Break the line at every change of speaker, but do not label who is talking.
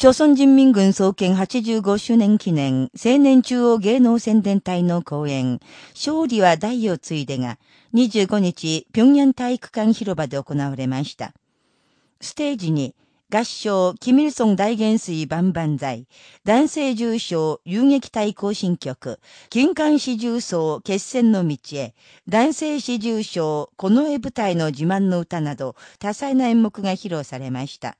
朝鮮人民軍創建85周年記念青年中央芸能宣伝隊の公演、勝利は大を継いでが、25日、平壌体育館広場で行われました。ステージに、合唱、キミルソン大元帥万々歳、男性重賞遊撃隊行進曲、金管四重奏決戦の道へ、男性四重賞この絵舞台の自慢の歌など、多彩な演目が披露されました。